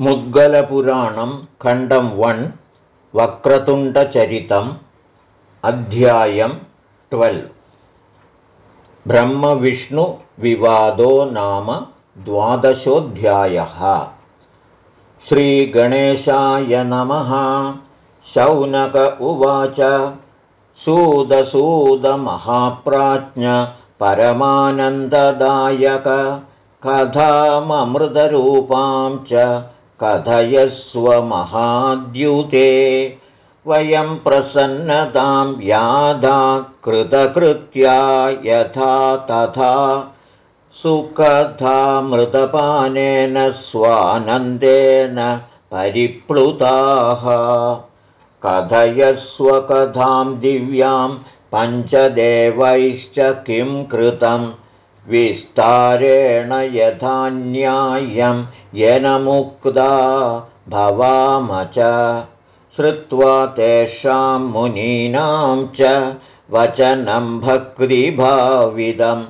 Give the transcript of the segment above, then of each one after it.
मुद्गलपुराणं खण्डं वन् वक्रतुण्डचरितम् अध्यायं ट्वेल्. ब्रह्मविष्णुविवादो नाम द्वादशोऽध्यायः. श्रीगणेशाय नमः। शौनक उवाच। सूदसूदमहाप्राज्ञ परमानन्ददायक। कथाममृतरूपां च कथयस्वमहाद्युते वयं प्रसन्नतां व्याधा कृतकृत्या यथा तथा। सुकथामृतपानेन स्वानन्देन परिप्लुताः। कथयस्वकथां दिव्यां पञ्चदेवैश्च किं कृतं विस्तारेण यथा येन मुक्ता भवाम च। श्रुत्वा तेषां मुनीनां च वचनं भक्तिभाविदं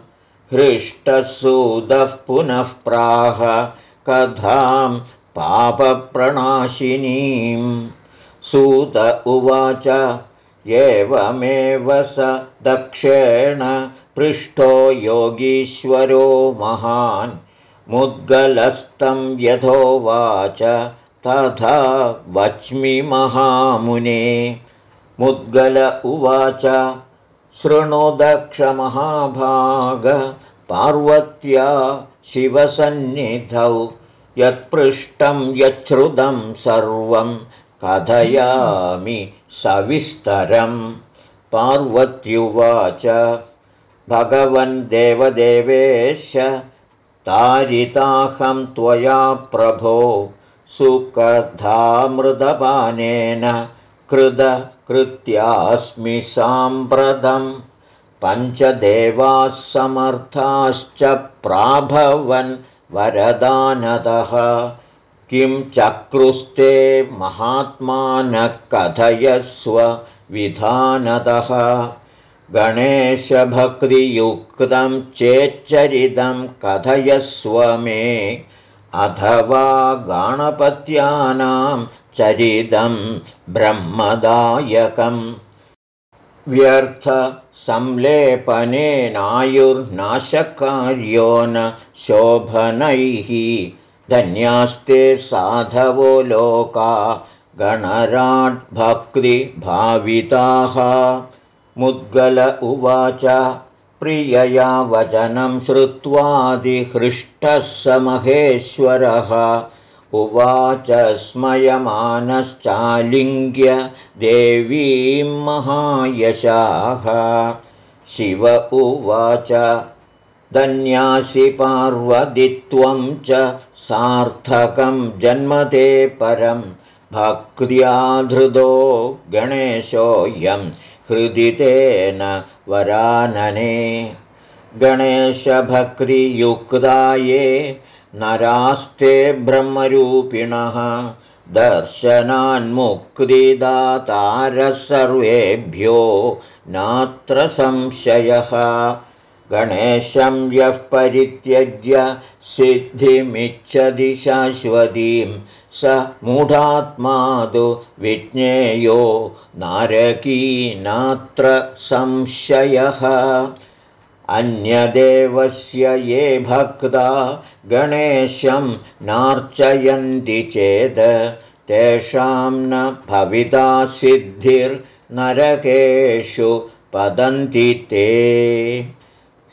हृष्टसूदः पुनः प्राह कथां पापप्रणाशिनीं सूत उवाच एवमेव स दक्षेण पृष्ठो योगीश्वरो महान् मुद्गलस्तं यथोवाच तथा वच्मि महामुने। मुद्गल उवाच पार्वत्या शिवसन्निधौ यत्पृष्टं यच्छ्रुतं सर्वं कथयामि सविस्तरं पार्वत्युवाच भगवन् देवदेवेश तारिताहं त्वया प्रभो सुकथामृतपानेन कृतकृत्यास्मि साम्प्रतं पञ्चदेवाः समर्थाश्च प्राभवन् वरदानतः किं चक्रुस्ते महात्मानः कथयस्व विधानतः गणेशभक्तियुक्तं चेच्चरितं कथयस्व मे अथवा गाणपत्यानां चरितं ब्रह्मदायकम्। व्यर्थसंलेपनेनायुर्नाशकार्यो न शोभनैः। धन्यास्ते साधवो लोका गणराड्भक्तिभाविताः मुद्गल उवाच प्रियया वचनं श्रुत्वादिहृष्टः स महेश्वरः। उवाच स्मयमानश्चालिङ्ग्य देवीं महायशाः। शिव उवाच धन्यासि पार्वदित्वं च सार्थकं जन्मते परं। भक्त्याधृतो गणेशोऽयं हृदितेन वरानने। गणेशभक्तियुक्ताये नरास्ते ब्रह्मरूपिणः दर्शनान्मुक्तिदातारः सर्वेभ्यो नात्र संशयः। गणेशं यः परित्यज्य सिद्धिमिच्छति शाश्वतीं स मूढात्मादु विज्ञेयो नारकी नात्र संशयः। अन्यदेवस्य ये भक्ता गणेशं नार्चयन्ति चेद् तेषां न भविता सिद्धिर्नरकेषु पतन्ति ते।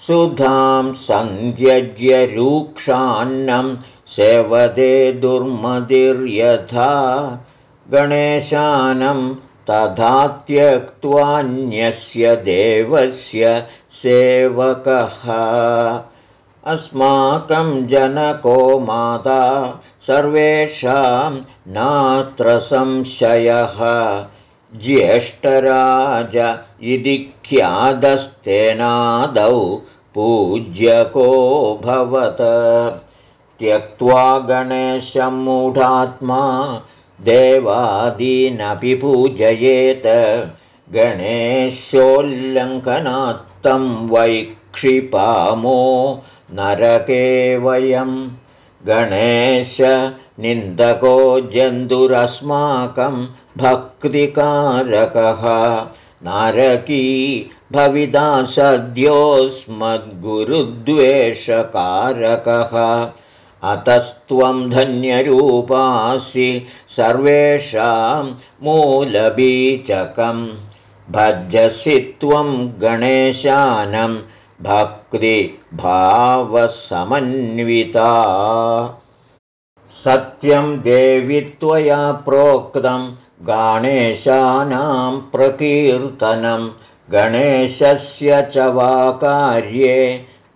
सुधां सन्त्यज्य रूक्षान्नं सेवदे दुर्मतिर्यथा गणेशानं तथा त्यक्त्वान्यस्य देवस्य सेवकः। अस्माकं जनको माता सर्वेषां नात्र संशयः। ज्येष्ठराज इति ख्यादस्तेनादौ पूज्यको भवत त्यक्त्वा गणेशं मूढात्मा देवादीनपि पूजयेत्। गणेशोल्लङ्घनात्तं वैक्षिपामो नरके वयं गणेश निन्दको जन्तुरस्माकं भक्तिकारकः। नारकी भविदा सद्योऽस्मद्गुरुद्वेषकारकः अतस्त्वं धन्यरूपासि सर्वेषां मूलबीचकं भजसि त्वं गणेशानं भक्तिभावसमन्विता सत्यं देवि त्वया प्रोक्तं गणेशानां प्रकीर्तनं। गणेशस्य च वा कार्ये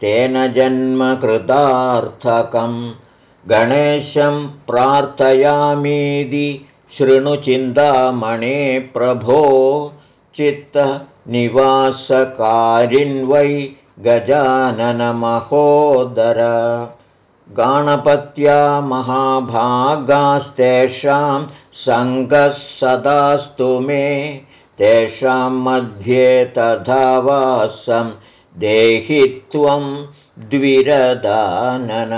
तेन जन्मकृतार्थकं गणेशं प्रार्थयामीति शृणुचिन्तामणे प्रभो। चित्तनिवासकारिन्वै गजाननमहोदर गणपत्या महाभागास्तेषां सङ्गः सदास्तु मे। तेषां मध्ये तथा वासं देहि त्वं द्विरदानन।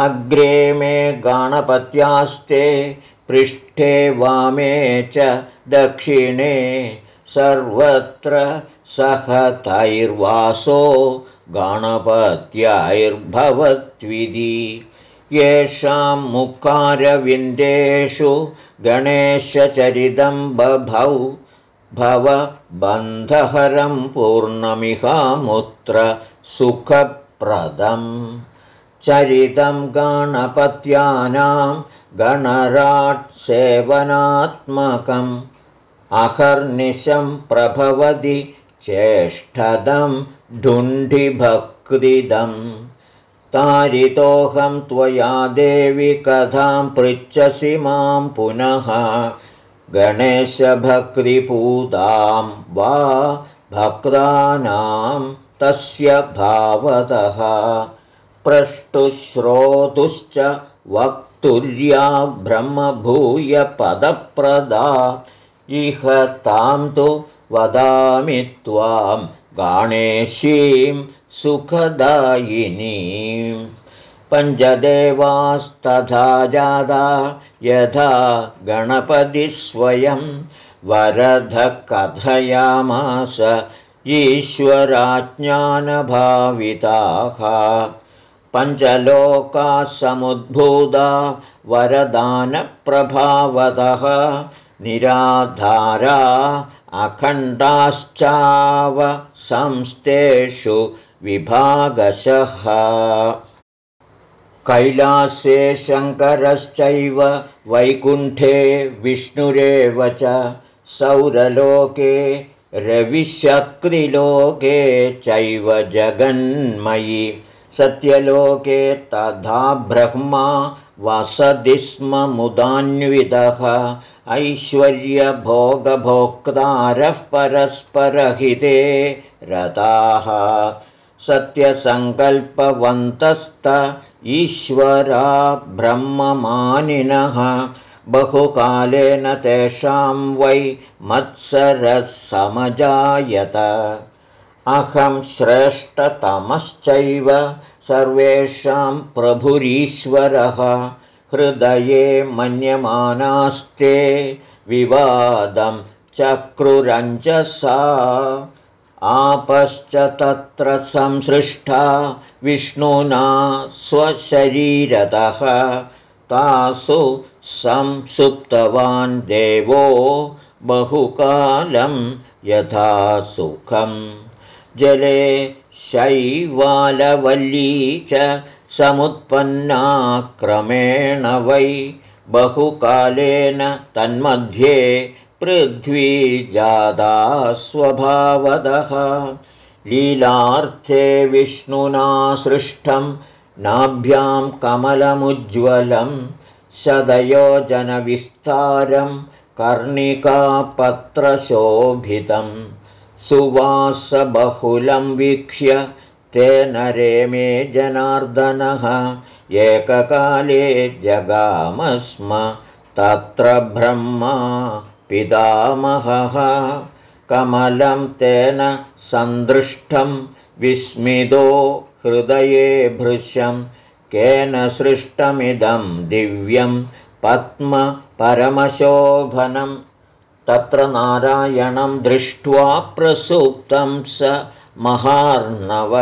अग्रे मे गणपत्यास्ते पृष्ठे वामे च दक्षिणे सर्वत्र सहतैर्वासो गणपत्याैर्भवत्विधि येषां मुखारविन्देषु गणेशचरितं बभौ भवबन्धहरं पूर्णमिहामुत्र सुखप्रदम् चरितं गणपत्यानां गणराट्सेवनात्मकम् अहर्निशं प्रभवति चेष्टदं ढुण्ढिभक्तिदम् तारितोऽहं त्वया देवि कथां पृच्छसि मां पुनः गणेशभक्तिपूतां वा भक्तानां तस्य भावतः प्रष्टुश्रोतुश्च वक्तुर्या ब्रह्मभूयपदप्रदा इह तां तु वदामि त्वां गाणेशीं सुखदायिनीं। पञ्चदेवास्तथा जादा यथा गणपतिस्वयं वरधकथयामास ईश्वराज्ञानभाविताः। पञ्चलोकाः समुद्भूता वरदानप्रभावतः निराधारा अखण्डाश्चाव संस्थेषु विभागशः कैलासे शङ्करश्चैव वैकुण्ठे विष्णुरेव च सौरलोके रविशक्तिलोके चैव जगन्मयि सत्यलोके तथा ब्रह्मा वसति स्म मुदान्वितः ऐश्वर्यभोगभोक्तारः परस्परहिते रताः सत्यसङ्कल्पवन्तस्त ईश्वरा ब्रह्ममानिनः बहुकालेन तेषां वै मत्सरः समजायत अहं श्रेष्ठतमश्चैव सर्वेषां प्रभुरीश्वरः। हृदये मन्यमानास्ते विवादं चक्रुरञ्जसा आपश्च तत्र संसृष्टा विष्णुना स्वशरीरतः। तासु संसुप्तवान् देवो बहुकालं यथा सुखम्। जले शैवालवल्ली च समुत्पन्ना क्रमेण वै बहुकालेन तन्मध्ये पृथ्वी जादा स्वभावदः लीलार्थे विष्णुना सृष्टं नाभ्यां कमलमुज्ज्वलं शतयोजनविस्तारं कर्णिकापत्रशोभितं। सुवासबहुलं वीक्ष्य तेन रेमे जनार्दनः। एककाले जगामस्म तत्र ब्रह्मा पितामहः कमलं तेन सन्दृष्टं विस्मितो हृदये भृशं केन सृष्टमिदं दिव्यं पद्मपरमशोभनं तत्र नारायणं दृष्ट्वा प्रसुप्तं स महार्णव।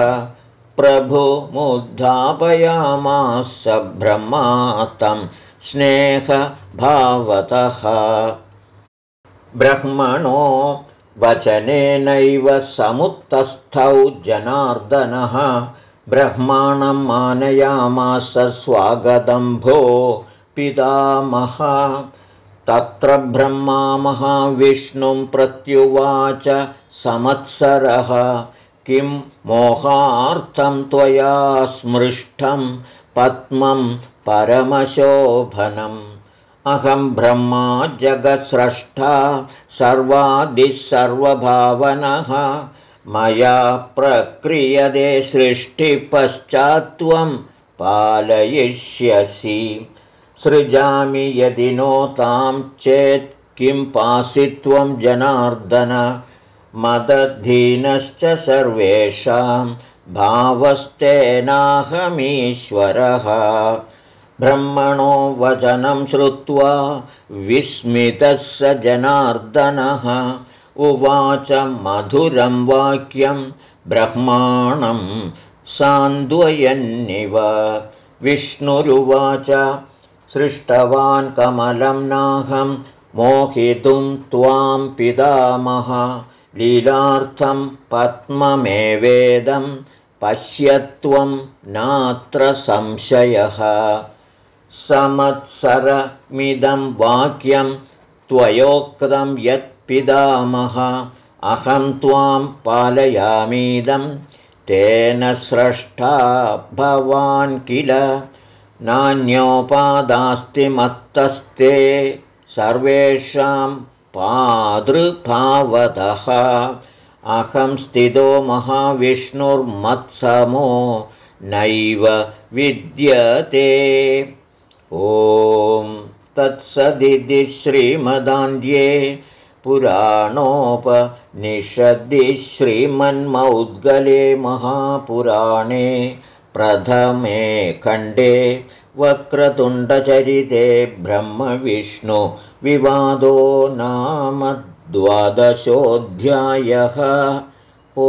प्रभुमुद्धापयामास ब्रह्मातं स्नेहभावतः ब्रह्मणो वचनेनैव समुत्तस्थौ जनार्दनः। ब्रह्माणं मानयामास स्वागतं भो पितामह। तत्र ब्रह्मा महाविष्णुं प्रत्युवाच संवत्सरः किं मोहार्थं त्वया स्मृष्टं पद्मं परमशोभनम् अहं ब्रह्मा जगत्स्रष्टा सर्वादिः सर्वभावनः मया प्रक्रियते सृष्टिपश्चात्त्वं पालयिष्यसि। सृजामि यदि नोतां चेत् किं पासि त्वं जनार्दन। मदधीनश्च सर्वेषां भावस्तेनाहमीश्वरः ब्रह्मणो वचनं श्रुत्वा विस्मितः स जनार्दनः। उवाच मधुरं वाक्यं ब्रह्माणं सान्द्वयन्निव विष्णुरुवाच सृष्टवान् कमलं नाहं मोहितुं त्वां पितामह। लीलार्थं पद्ममेवेदं पश्यत्वं नात्र संशयः समत्सरमिदं वाक्यं त्वयोक्तं यत्पिदामः अहं त्वां पालयामीदं तेन स्रष्टा भवान् किल? नान्योपादास्ति मत्तस्ते सर्वेषां पादृभावतः अहं स्थितो महाविष्णुर्मत्समो नैव विद्यते ॐ तत्सदिति श्रीमदान्ध्ये पुराणोपनिषदि श्रीमन्मौद्गले महापुराणे प्रथमे खण्डे वक्रतुण्डचरिते ब्रह्मविष्णुविवादो नाम द्वादशोऽध्यायः। ओ